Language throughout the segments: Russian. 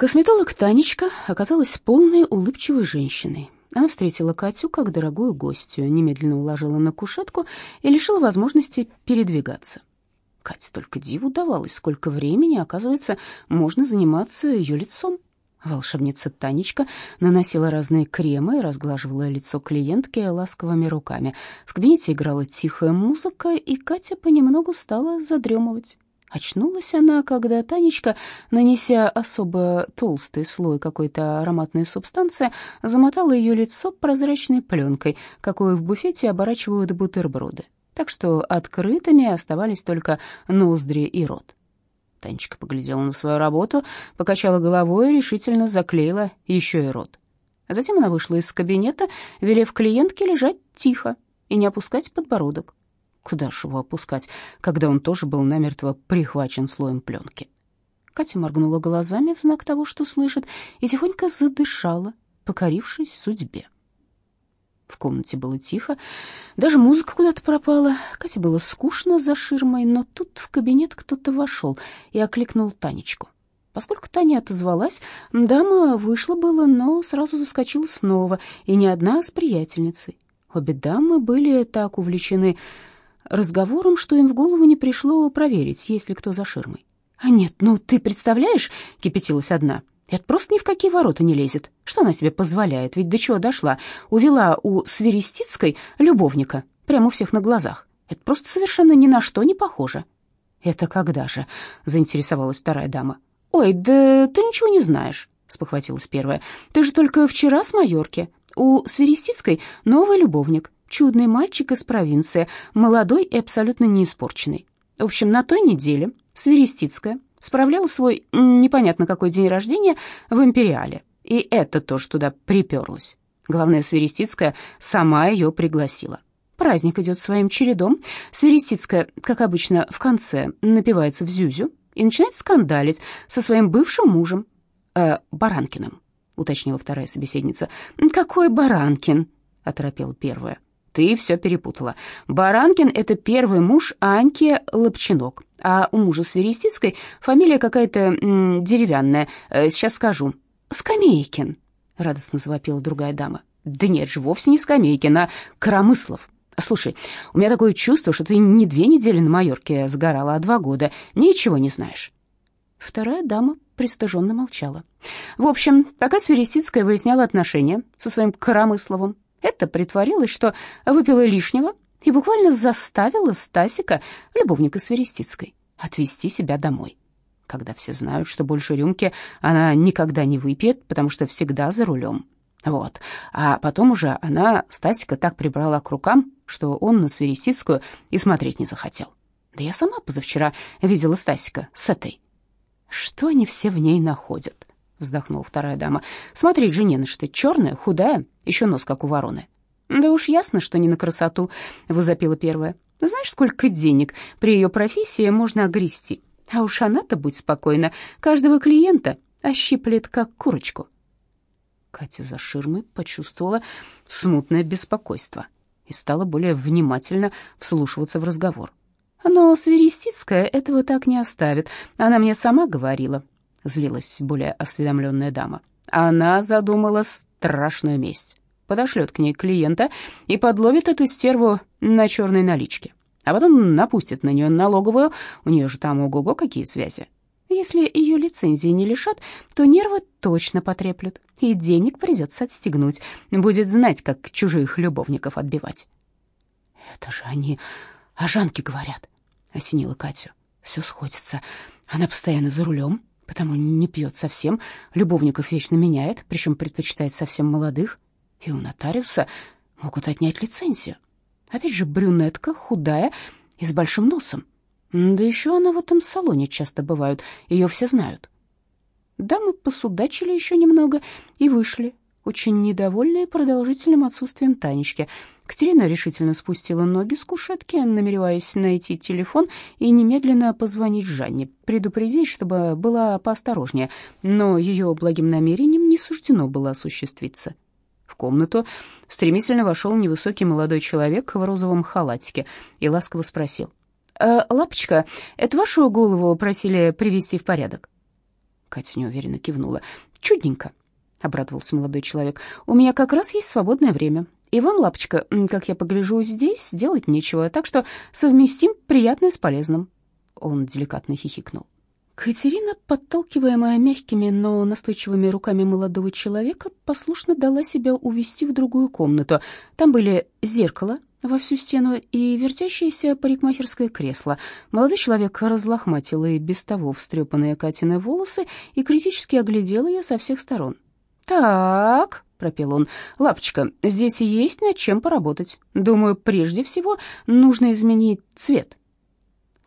Косметолог Танечка оказалась полной улыбчивой женщиной. Она встретила Катю как дорогую гостью, немедленно уложила на кушетку и лишила возможности передвигаться. Кате только диву давалось, сколько времени, оказывается, можно заниматься ее лицом. Волшебница Танечка наносила разные кремы и разглаживала лицо клиентки ласковыми руками. В кабинете играла тихая музыка, и Катя понемногу стала задремывать. Очнулась она, когда Танечка, нанеся особо толстый слой какой-то ароматной субстанции, замотала ее лицо прозрачной пленкой, какую в буфете оборачивают бутерброды, так что открытыми оставались только ноздри и рот. Танечка поглядела на свою работу, покачала головой и решительно заклеила еще и рот. Затем она вышла из кабинета, велев клиентке лежать тихо и не опускать подбородок. Куда ж его опускать, когда он тоже был намертво прихвачен слоем пленки? Катя моргнула глазами в знак того, что слышит, и тихонько задышала, покорившись судьбе. В комнате было тихо, даже музыка куда-то пропала. Кате было скучно за ширмой, но тут в кабинет кто-то вошел и окликнул Танечку. Поскольку Таня отозвалась, дама вышла было, но сразу заскочила снова, и не одна, а с приятельницей. Обе дамы были так увлечены разговором, что им в голову не пришло проверить, есть ли кто за ширмой. «А нет, ну ты представляешь?» — кипятилась одна. «Это просто ни в какие ворота не лезет. Что она себе позволяет? Ведь до чего дошла? Увела у Сверестицкой любовника, прямо у всех на глазах. Это просто совершенно ни на что не похоже». «Это когда же?» — заинтересовалась вторая дама. «Ой, да ты ничего не знаешь», — спохватилась первая. «Ты же только вчера с Майорки. У Сверестицкой новый любовник чудный мальчик из провинции, молодой и абсолютно не испорченный. В общем, на той неделе Свиристицкая справляла свой непонятно какой день рождения в Империале, и это тоже туда приперлось. Главное, Свиристицкая сама ее пригласила. Праздник идет своим чередом. Свиристицкая, как обычно, в конце напивается в зюзю и начинает скандалить со своим бывшим мужем, э, Баранкиным, уточнила вторая собеседница. «Какой Баранкин?» — оторопела первая. Ты все перепутала. Баранкин — это первый муж Аньки Лапчинок, а у мужа Сверестицкой фамилия какая-то деревянная. Э, сейчас скажу. Скамейкин, — радостно завопила другая дама. Да нет же, вовсе не Скамейкин, а Коромыслов. Слушай, у меня такое чувство, что ты не две недели на Майорке сгорала, а два года. Ничего не знаешь. Вторая дама пристыженно молчала. В общем, пока Сверестицкая выясняла отношения со своим Коромысловым, это притворилась, что выпила лишнего и буквально заставила Стасика, любовника Сверестицкой, отвезти себя домой. Когда все знают, что больше рюмки она никогда не выпьет, потому что всегда за рулем. Вот. А потом уже она Стасика так прибрала к рукам, что он на Сверестицкую и смотреть не захотел. Да я сама позавчера видела Стасика с этой. Что они все в ней находят? Вздохнула вторая дама. Смотри, женена что черная, худая, еще нос как у вороны. Да уж ясно, что не на красоту, возопила первая. Знаешь, сколько денег при ее профессии можно огрести? А уж она-то, будь спокойна, каждого клиента ощиплет, как курочку. Катя за ширмой почувствовала смутное беспокойство и стала более внимательно вслушиваться в разговор. Но Сверестицкая этого так не оставит. Она мне сама говорила, — злилась более осведомленная дама. «Она задумала страшную месть. Подошлет к ней клиента и подловит эту стерву на черной наличке. А потом напустит на нее налоговую, у нее же там ого-го какие связи. Если ее лицензии не лишат, то нервы точно потреплют, и денег придется отстегнуть. Будет знать, как чужих любовников отбивать». «Это же они о Жанке говорят», — осенила Катю. «Все сходится. Она постоянно за рулем, потому не пьет совсем, любовников вечно меняет, причем предпочитает совсем молодых, и у нотариуса могут отнять лицензию. Опять же, брюнетка, худая и с большим носом. Да еще она в этом салоне часто бывает, ее все знают. Дамы посудачили еще немного и вышли, очень недовольные продолжительным отсутствием Танечки. Катерина решительно спустила ноги с кушетки, намереваясь найти телефон и немедленно позвонить Жанне, предупредить, чтобы была поосторожнее, но ее благим намерением не суждено было осуществиться. В комнату стремительно вошел невысокий молодой человек в розовом халатике и ласково спросил. «Э, «Лапочка, это вашу голову просили привести в порядок?» Катя неуверенно кивнула. «Чудненько», — обрадовался молодой человек. «У меня как раз есть свободное время. И вам, лапочка, как я погляжу, здесь делать нечего, так что совместим приятное с полезным». Он деликатно хихикнул. Катерина, подталкиваемая мягкими, но настойчивыми руками молодого человека, послушно дала себя увести в другую комнату. Там были зеркало во всю стену и вертящееся парикмахерское кресло. Молодой человек разлохматил и без того встрепанные Катины волосы и критически оглядел ее со всех сторон. «Так», — пропел он, — «лапочка, здесь есть над чем поработать. Думаю, прежде всего нужно изменить цвет».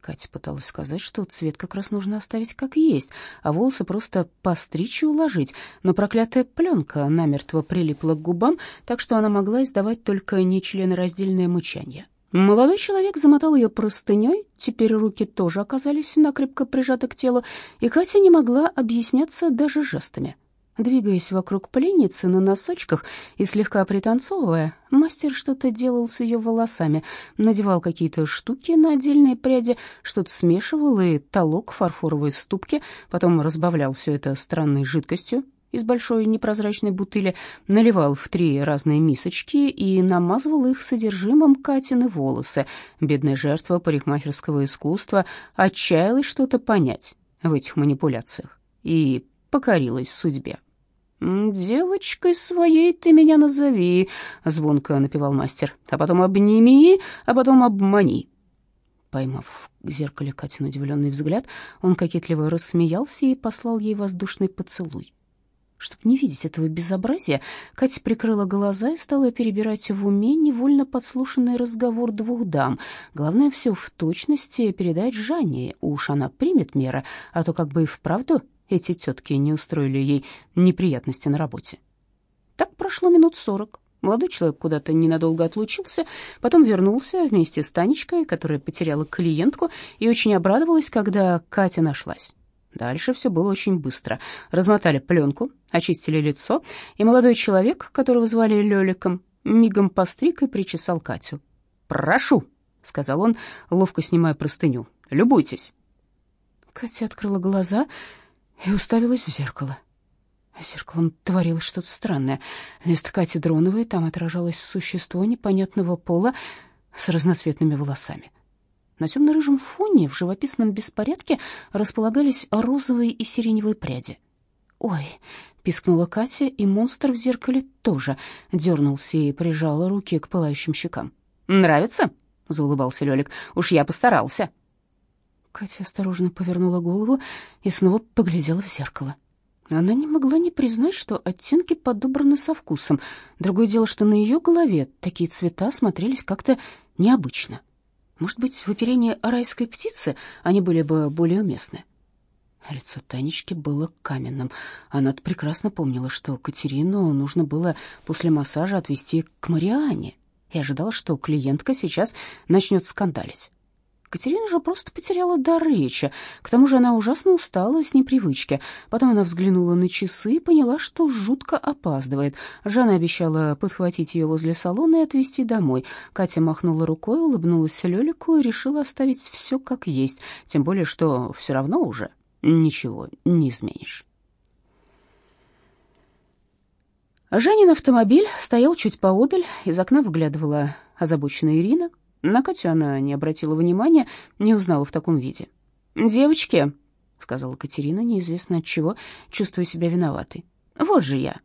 Катя пыталась сказать, что цвет как раз нужно оставить как есть, а волосы просто постричь и уложить, но проклятая пленка намертво прилипла к губам, так что она могла издавать только нечленораздельное мычание. Молодой человек замотал ее простыней, теперь руки тоже оказались накрепко прижаты к телу, и Катя не могла объясняться даже жестами. Двигаясь вокруг пленницы на носочках и слегка пританцовывая, мастер что-то делал с ее волосами, надевал какие-то штуки на отдельные пряди, что-то смешивал и толок фарфоровой ступки, потом разбавлял все это странной жидкостью из большой непрозрачной бутыли, наливал в три разные мисочки и намазывал их содержимым Катины волосы. Бедная жертва парикмахерского искусства отчаялась что-то понять в этих манипуляциях и покорилась судьбе. «Девочкой своей ты меня назови», — звонко напевал мастер, «а потом обними, а потом обмани». Поймав в зеркале Катин удивленный взгляд, он кокетливо рассмеялся и послал ей воздушный поцелуй. Чтобы не видеть этого безобразия, Катя прикрыла глаза и стала перебирать в уме невольно подслушанный разговор двух дам. Главное все в точности передать Жанне, уж она примет меры, а то как бы и вправду эти тетки не устроили ей неприятности на работе. Так прошло минут сорок. Молодой человек куда-то ненадолго отлучился, потом вернулся вместе с Танечкой, которая потеряла клиентку и очень обрадовалась, когда Катя нашлась. Дальше все было очень быстро. Размотали пленку, очистили лицо, и молодой человек, которого звали Лёликом, мигом постриг и причесал Катю. «Прошу», — сказал он, ловко снимая простыню, — «любуйтесь». Катя открыла глаза и уставилась в зеркало. Зеркалом творилось что-то странное. Вместо Кати Дроновой там отражалось существо непонятного пола с разноцветными волосами. На темно-рыжем фоне в живописном беспорядке располагались розовые и сиреневые пряди. «Ой!» — пискнула Катя, и монстр в зеркале тоже дернулся и прижал руки к пылающим щекам. «Нравится?» — заулыбался Лёлик. «Уж я постарался». Катя осторожно повернула голову и снова поглядела в зеркало. Она не могла не признать, что оттенки подобраны со вкусом. Другое дело, что на ее голове такие цвета смотрелись как-то необычно. Может быть, в оперении райской птицы они были бы более уместны. Лицо Танечки было каменным. Она прекрасно помнила, что Катерину нужно было после массажа отвезти к Мариане, и ожидала, что клиентка сейчас начнет скандалить. Катерина же просто потеряла дар речи. К тому же она ужасно устала с непривычки. Потом она взглянула на часы и поняла, что жутко опаздывает. Жанна обещала подхватить ее возле салона и отвезти домой. Катя махнула рукой, улыбнулась Лёлику и решила оставить все как есть, тем более что все равно уже ничего не изменишь. Жанин автомобиль стоял чуть поодаль, из окна выглядывала озабоченная Ирина. На Катю она не обратила внимания, не узнала в таком виде. «Девочки», — сказала Катерина, неизвестно от чего, чувствуя себя виноватой. «Вот же я».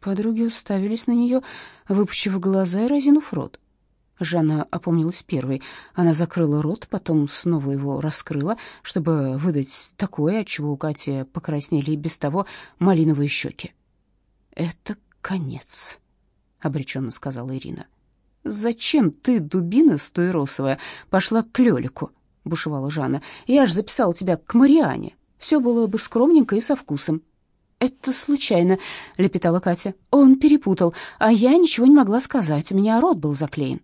Подруги уставились на нее, выпучив глаза и разинув рот. Жанна опомнилась первой. Она закрыла рот, потом снова его раскрыла, чтобы выдать такое, от чего у Кати покраснели и без того малиновые щеки. «Это конец», — обреченно сказала Ирина. «Зачем ты, дубина стуеросовая, пошла к Лёлику?» — бушевала Жанна. «Я ж записала тебя к Мариане. Все было бы скромненько и со вкусом». «Это случайно», — лепетала Катя. «Он перепутал, а я ничего не могла сказать, у меня рот был заклеен».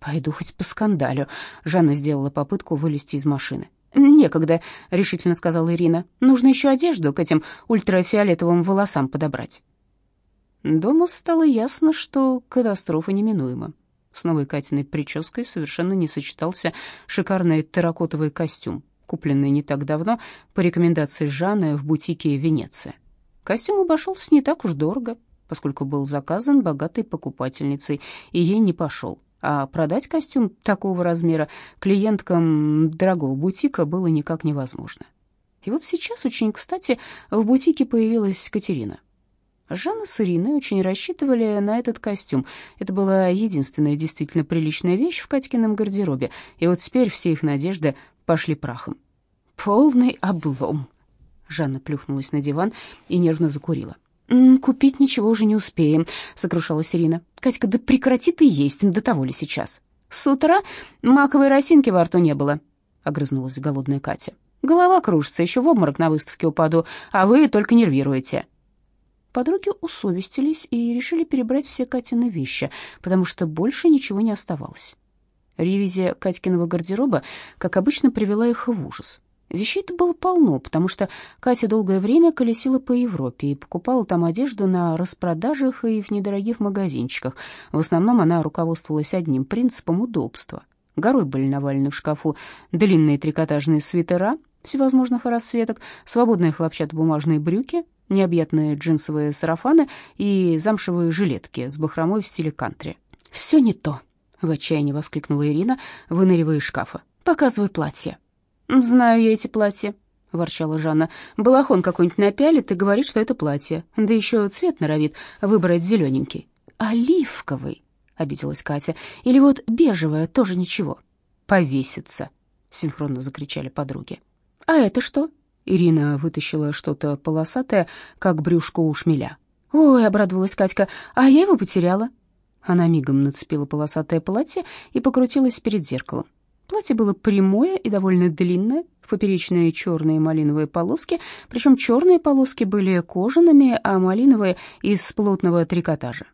«Пойду хоть по скандалю», — Жанна сделала попытку вылезти из машины. «Некогда», — решительно сказала Ирина. «Нужно еще одежду к этим ультрафиолетовым волосам подобрать». Дома стало ясно, что катастрофа неминуема. С новой Катиной прической совершенно не сочетался шикарный терракотовый костюм, купленный не так давно по рекомендации Жанны в бутике Венеция. Костюм обошелся не так уж дорого, поскольку был заказан богатой покупательницей, и ей не пошел. А продать костюм такого размера клиенткам дорогого бутика было никак невозможно. И вот сейчас очень кстати в бутике появилась Катерина. Жанна с Ириной очень рассчитывали на этот костюм. Это была единственная действительно приличная вещь в Катькином гардеробе, и вот теперь все их надежды пошли прахом. «Полный облом!» Жанна плюхнулась на диван и нервно закурила. «Купить ничего уже не успеем», — сокрушалась Ирина. «Катька, да прекрати ты есть, до того ли сейчас?» «С утра маковой росинки во рту не было», — огрызнулась голодная Катя. «Голова кружится, еще в обморок на выставке упаду, а вы только нервируете». Подруги усовестились и решили перебрать все Катины вещи, потому что больше ничего не оставалось. Ревизия Катькиного гардероба, как обычно, привела их в ужас. Вещей-то было полно, потому что Катя долгое время колесила по Европе и покупала там одежду на распродажах и в недорогих магазинчиках. В основном она руководствовалась одним принципом удобства. Горой были навалены в шкафу длинные трикотажные свитера всевозможных расцветок, свободные хлопчатобумажные брюки, необъятные джинсовые сарафаны и замшевые жилетки с бахромой в стиле кантри. «Все не то», — в отчаянии воскликнула Ирина, выныривая из шкафа. «Показывай платье». «Знаю я эти платья», — ворчала Жанна. «Балахон какой-нибудь напялит и говорит, что это платье. Да еще цвет норовит выбрать зелененький». «Оливковый», — обиделась Катя. «Или вот бежевое, тоже ничего». «Повесится», — синхронно закричали подруги. «А это что?» Ирина вытащила что-то полосатое, как брюшко у шмеля. «Ой», — обрадовалась Катька, — «а я его потеряла». Она мигом нацепила полосатое платье и покрутилась перед зеркалом. Платье было прямое и довольно длинное, в поперечные черные малиновые полоски, причем черные полоски были кожаными, а малиновые — из плотного трикотажа.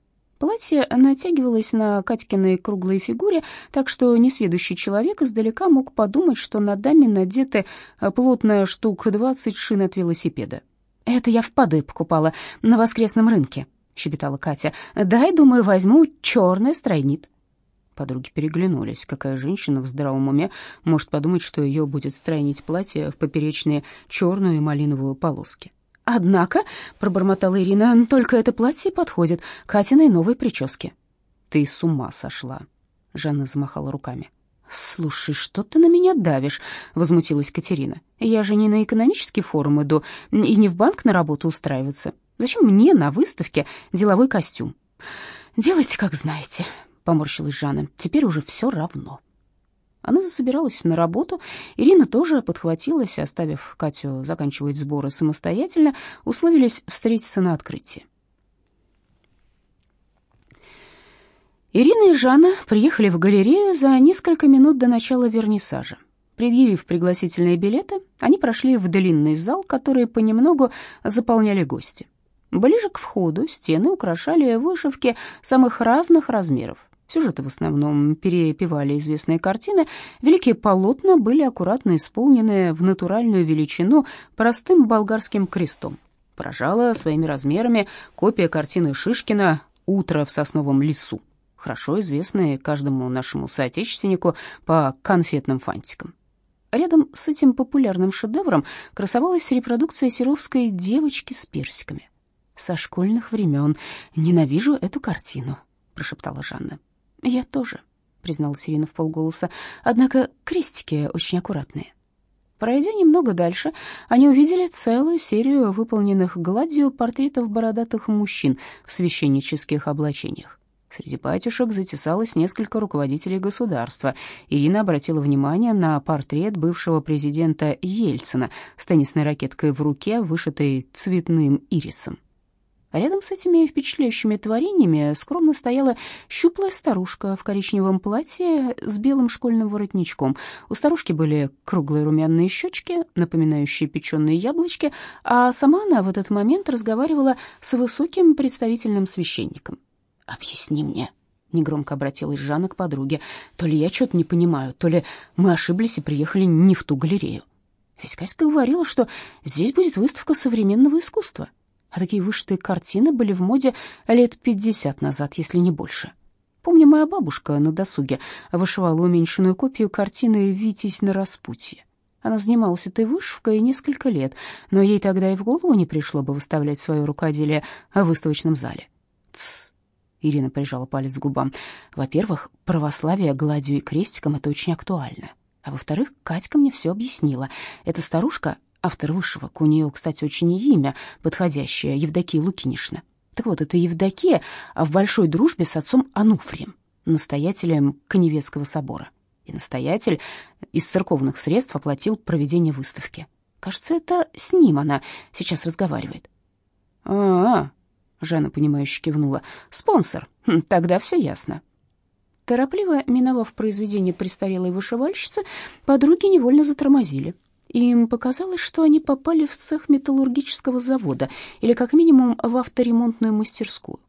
Платье натягивалось на Катькиной круглой фигуре, так что несведущий человек издалека мог подумать, что на даме надеты плотная штук двадцать шин от велосипеда. «Это я в Падуе покупала, на воскресном рынке», — щебетала Катя. «Дай, думаю, возьму черный стройнит». Подруги переглянулись. Какая женщина в здравом уме может подумать, что ее будет стройнить платье в поперечные черную и малиновую полоски? «Однако», — пробормотала Ирина, — «только это платье подходит Катиной новой прическе». «Ты с ума сошла», — Жанна замахала руками. «Слушай, что ты на меня давишь?» — возмутилась Катерина. «Я же не на экономический форум иду и не в банк на работу устраиваться. Зачем мне на выставке деловой костюм?» «Делайте, как знаете», поморщилась Жанна. Теперь уже все равно. Она засобиралась на работу. Ирина тоже подхватилась, оставив Катю заканчивать сборы самостоятельно, условились встретиться на открытии. Ирина и Жанна приехали в галерею за несколько минут до начала вернисажа. Предъявив пригласительные билеты, они прошли в длинный зал, который понемногу заполняли гости. Ближе к входу стены украшали вышивки самых разных размеров. Сюжеты в основном перепевали известные картины. Великие полотна были аккуратно исполнены в натуральную величину простым болгарским крестом. Поражала своими размерами копия картины Шишкина «Утро в сосновом лесу», хорошо известная каждому нашему соотечественнику по конфетным фантикам. Рядом с этим популярным шедевром красовалась репродукция серовской «Девочки с персиками». «Со школьных времен ненавижу эту картину», — прошептала Жанна. «Я тоже», — призналась Ирина вполголоса, «однако крестики очень аккуратные». Пройдя немного дальше, они увидели целую серию выполненных гладью портретов бородатых мужчин в священнических облачениях. Среди батюшек затесалось несколько руководителей государства. Ирина обратила внимание на портрет бывшего президента Ельцина с теннисной ракеткой в руке, вышитой цветным ирисом. Рядом с этими впечатляющими творениями скромно стояла щуплая старушка в коричневом платье с белым школьным воротничком. У старушки были круглые румяные щечки, напоминающие печеные яблочки, а сама она в этот момент разговаривала с высоким представительным священником. «Объясни мне», — негромко обратилась Жанна к подруге, «то ли я что-то не понимаю, то ли мы ошиблись и приехали не в ту галерею. Ведь Каська говорила, что здесь будет выставка современного искусства». А такие вышитые картины были в моде лет пятьдесят назад, если не больше. Помню, моя бабушка на досуге вышивала уменьшенную копию картины «Витязь на распутье». Она занималась этой вышивкой несколько лет, но ей тогда и в голову не пришло бы выставлять свое рукоделие в выставочном зале. Тсс. Ирина прижала палец к губам. Во-первых, православие гладью и крестиком — это очень актуально. А во-вторых, Катька мне все объяснила. Эта старушка — автор вышивок. У нее, кстати, очень имя подходящее — Евдокия Лукинишна. Так вот, это Евдокия а в большой дружбе с отцом Ануфрием, настоятелем Коневецкого собора. И настоятель из церковных средств оплатил проведение выставки. Кажется, это с ним она сейчас разговаривает. «А-а-а», Жанна, понимающе кивнула, — «спонсор, хм, тогда все ясно». Торопливо миновав произведение престарелой вышивальщицы, подруги невольно затормозили. Им показалось, что они попали в цех металлургического завода или, как минимум, в авторемонтную мастерскую.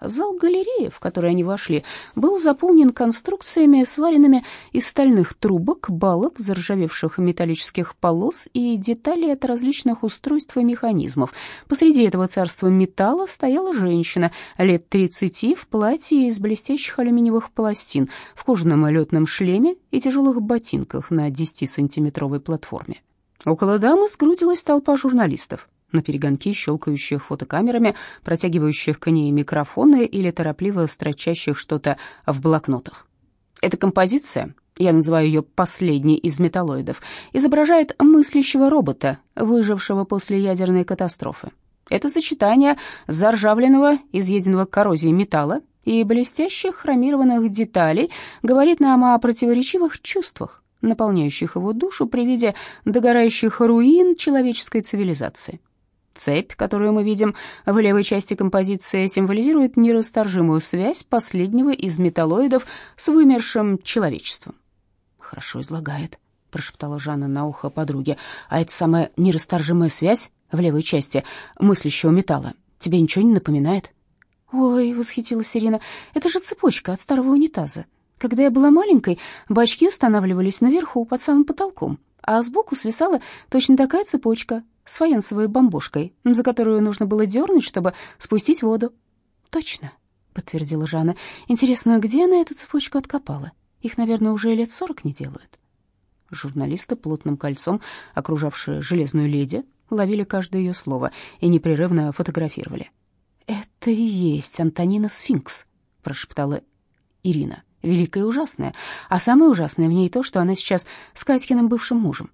Зал галереи, в который они вошли, был заполнен конструкциями, сваренными из стальных трубок, балок, заржавевших металлических полос и деталей от различных устройств и механизмов. Посреди этого царства металла стояла женщина лет тридцати в платье из блестящих алюминиевых пластин, в кожаном летном шлеме и тяжелых ботинках на 10-сантиметровой платформе. Около дамы сгрудилась толпа журналистов на перегонки щелкающих фотокамерами, протягивающих к ней микрофоны или торопливо строчащих что-то в блокнотах. Эта композиция, я называю ее последней из металлоидов, изображает мыслящего робота, выжившего после ядерной катастрофы. Это сочетание заржавленного, изъеденного коррозией металла и блестящих хромированных деталей говорит нам о противоречивых чувствах, наполняющих его душу при виде догорающих руин человеческой цивилизации. Цепь, которую мы видим в левой части композиции, символизирует нерасторжимую связь последнего из металлоидов с вымершим человечеством. «Хорошо излагает», — прошептала Жанна на ухо подруге. «А это самая нерасторжимая связь в левой части мыслящего металла тебе ничего не напоминает?» «Ой», — восхитилась Ирина, — «это же цепочка от старого унитаза. Когда я была маленькой, бачки устанавливались наверху, под самым потолком, а сбоку свисала точно такая цепочка, с фаянсовой бомбушкой, за которую нужно было дернуть, чтобы спустить воду. «Точно», — подтвердила Жанна. «Интересно, где она эту цепочку откопала? Их, наверное, уже лет сорок не делают». Журналисты, плотным кольцом окружавшие железную леди, ловили каждое ее слово и непрерывно фотографировали. «Это и есть Антонина Сфинкс», — прошептала Ирина. «Великая и ужасная. А самое ужасное в ней то, что она сейчас с Катькиным бывшим мужем».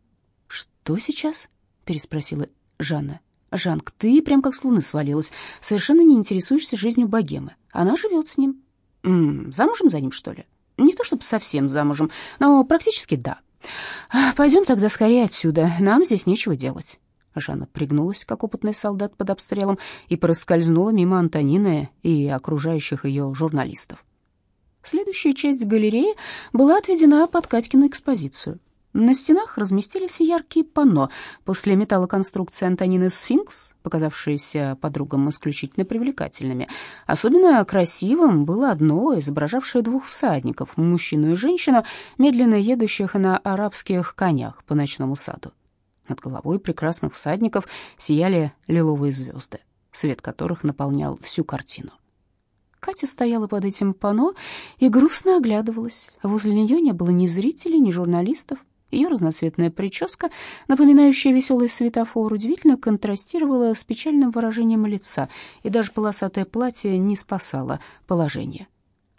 «Что сейчас?» переспросила Жанна. «Жанк, ты прям как с луны свалилась. Совершенно не интересуешься жизнью богемы. Она живет с ним. М -м, замужем за ним, что ли? Не то чтобы совсем замужем, но практически да. Пойдем тогда скорее отсюда. Нам здесь нечего делать». Жанна пригнулась, как опытный солдат под обстрелом, и проскользнула мимо Антонины и окружающих ее журналистов. Следующая часть галереи была отведена под Катькину экспозицию. На стенах разместились яркие панно. После металлоконструкции Антонины Сфинкс, показавшиеся подругам исключительно привлекательными, особенно красивым было одно, изображавшее двух всадников, мужчину и женщину, медленно едущих на арабских конях по ночному саду. Над головой прекрасных всадников сияли лиловые звезды, свет которых наполнял всю картину. Катя стояла под этим панно и грустно оглядывалась. Возле нее не было ни зрителей, ни журналистов. Ее разноцветная прическа, напоминающая веселый светофор, удивительно контрастировала с печальным выражением лица, и даже полосатое платье не спасало положение.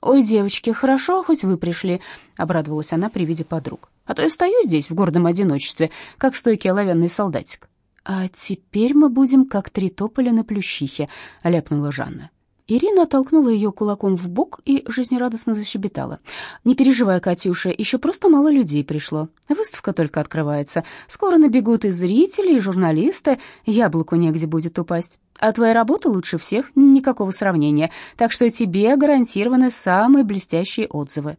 «Ой, девочки, хорошо, хоть вы пришли», — обрадовалась она при виде подруг. «А то я стою здесь в гордом одиночестве, как стойкий оловянный солдатик». «А теперь мы будем как три тополя на плющихе», — ляпнула Жанна. Ирина оттолкнула ее кулаком в бок и жизнерадостно защебетала. «Не переживай, Катюша, еще просто мало людей пришло. Выставка только открывается. Скоро набегут и зрители, и журналисты. Яблоку негде будет упасть. А твоя работа лучше всех, никакого сравнения. Так что тебе гарантированы самые блестящие отзывы».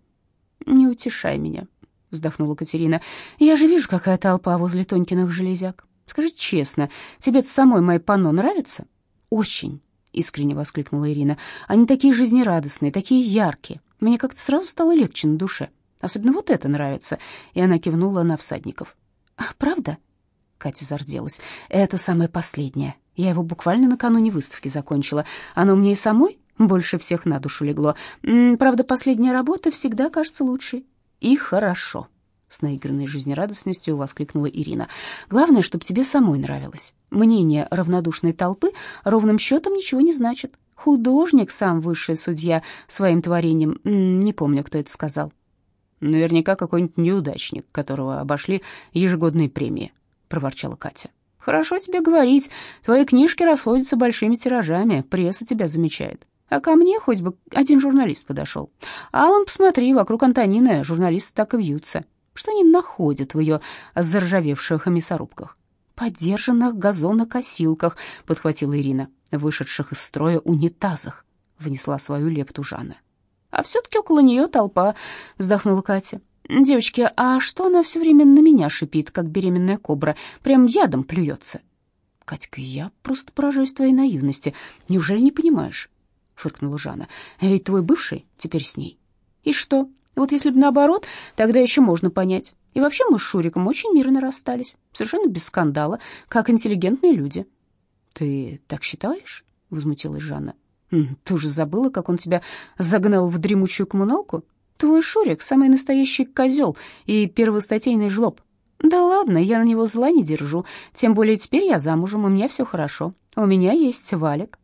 «Не утешай меня», — вздохнула Катерина. «Я же вижу, какая толпа возле Тонькиных железяк. Скажи честно, тебе-то самой мои панно нравятся?» «Очень» искренне воскликнула Ирина. Они такие жизнерадостные, такие яркие. Мне как-то сразу стало легче на душе. Особенно вот это нравится. И она кивнула на всадников. А, правда? Катя зарделась. Это самое последнее. Я его буквально накануне выставки закончила. Оно мне и самой больше всех на душу легло. Правда, последняя работа всегда кажется лучшей. И хорошо. С наигранной жизнерадостностью воскликнула Ирина. «Главное, чтобы тебе самой нравилось. Мнение равнодушной толпы ровным счетом ничего не значит. Художник сам высший судья своим творением. Не помню, кто это сказал». «Наверняка какой-нибудь неудачник, которого обошли ежегодные премии», — проворчала Катя. «Хорошо тебе говорить. Твои книжки расходятся большими тиражами, пресса тебя замечает. А ко мне хоть бы один журналист подошел. А он, посмотри, вокруг Антонины журналисты так и вьются что они находят в ее заржавевших мясорубках. «Подержанных газонокосилках», — подхватила Ирина, «вышедших из строя унитазах», — внесла свою лепту Жанна. «А все-таки около нее толпа», — вздохнула Катя. «Девочки, а что она все время на меня шипит, как беременная кобра? Прям ядом плюется?» «Катька, я просто поражаюсь твоей наивности. Неужели не понимаешь?» — фыркнула Жанна. «А ведь твой бывший теперь с ней». «И что? Вот если бы наоборот, тогда еще можно понять. И вообще мы с Шуриком очень мирно расстались, совершенно без скандала, как интеллигентные люди. Ты так считаешь? возмутилась Жанна. Ты уже забыла, как он тебя загнал в дремучую коммуналку? Твой Шурик самый настоящий козел и первостатейный жлоб. Да ладно, я на него зла не держу, тем более теперь я замужем, у меня все хорошо. У меня есть Валик.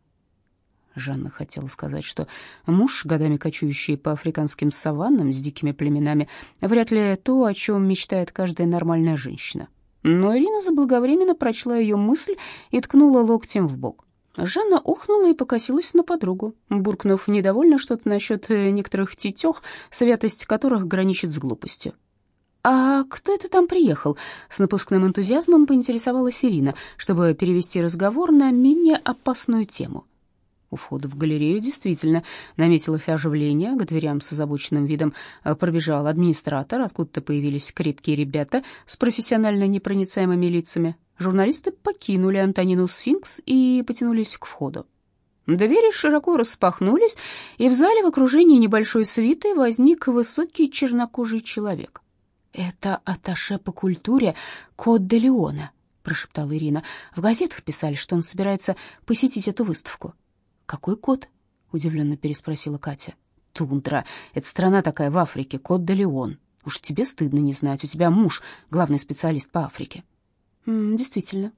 Жанна хотела сказать, что муж, годами кочующий по африканским саваннам с дикими племенами, вряд ли то, о чем мечтает каждая нормальная женщина. Но Ирина заблаговременно прочла ее мысль и ткнула локтем в бок. Жанна ухнула и покосилась на подругу, буркнув недовольно что-то насчет некоторых тетёх, святость которых граничит с глупостью. «А кто это там приехал?» С напускным энтузиазмом поинтересовалась Ирина, чтобы перевести разговор на менее опасную тему — у входа в галерею действительно наметилось оживление. К дверям с озабоченным видом э, пробежал администратор. Откуда-то появились крепкие ребята с профессионально непроницаемыми лицами. Журналисты покинули Антонину Сфинкс и потянулись к входу. Двери широко распахнулись, и в зале в окружении небольшой свиты возник высокий чернокожий человек. «Это аташе по культуре Код де Леона», — прошептала Ирина. «В газетах писали, что он собирается посетить эту выставку». «Какой кот?» — удивленно переспросила Катя. «Тундра. Это страна такая в Африке, кот де Леон. Уж тебе стыдно не знать, у тебя муж главный специалист по Африке». М «Действительно».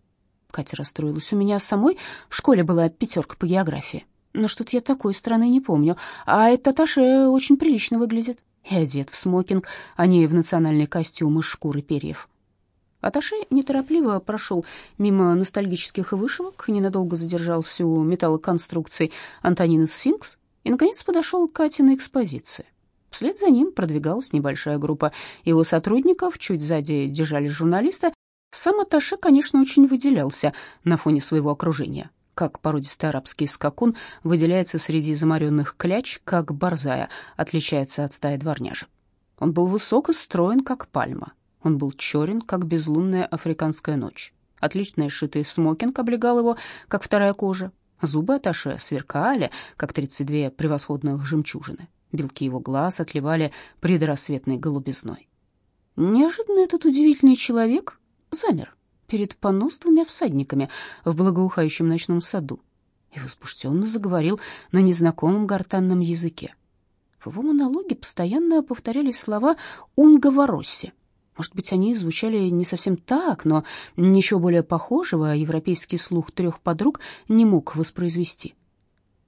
Катя расстроилась. «У меня самой в школе была пятерка по географии. Но что-то я такой страны не помню. А этот Аташе очень прилично выглядит. И одет в смокинг, а не в национальный костюм из шкуры перьев». Аташи неторопливо прошел мимо ностальгических вышивок, ненадолго задержался у металлоконструкций Антонины Сфинкс и, наконец, подошел к Катиной экспозиции. Вслед за ним продвигалась небольшая группа его сотрудников, чуть сзади держали журналисты. Сам Аташи, конечно, очень выделялся на фоне своего окружения, как породистый арабский скакун выделяется среди заморенных кляч, как борзая отличается от стаи дворняжек. Он был высок и строен, как пальма, он был черен, как безлунная африканская ночь. Отлично сшитый смокинг облегал его, как вторая кожа. Зубы Аташе сверкали, как 32 превосходных жемчужины. Белки его глаз отливали предрассветной голубизной. Неожиданно этот удивительный человек замер перед панно двумя всадниками в благоухающем ночном саду и возбужденно заговорил на незнакомом гортанном языке. В его монологе постоянно повторялись слова «Унгаворосси», может быть, они звучали не совсем так, но ничего более похожего европейский слух трех подруг не мог воспроизвести.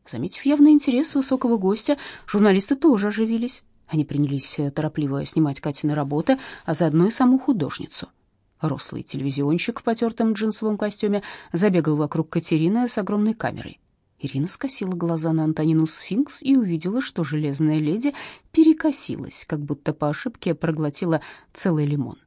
Заметив явный интерес высокого гостя, журналисты тоже оживились. Они принялись торопливо снимать Катины работы, а заодно и саму художницу. Рослый телевизионщик в потертом джинсовом костюме забегал вокруг Катерины с огромной камерой. Ирина скосила глаза на Антонину Сфинкс и увидела, что железная леди перекосилась, как будто по ошибке проглотила целый лимон.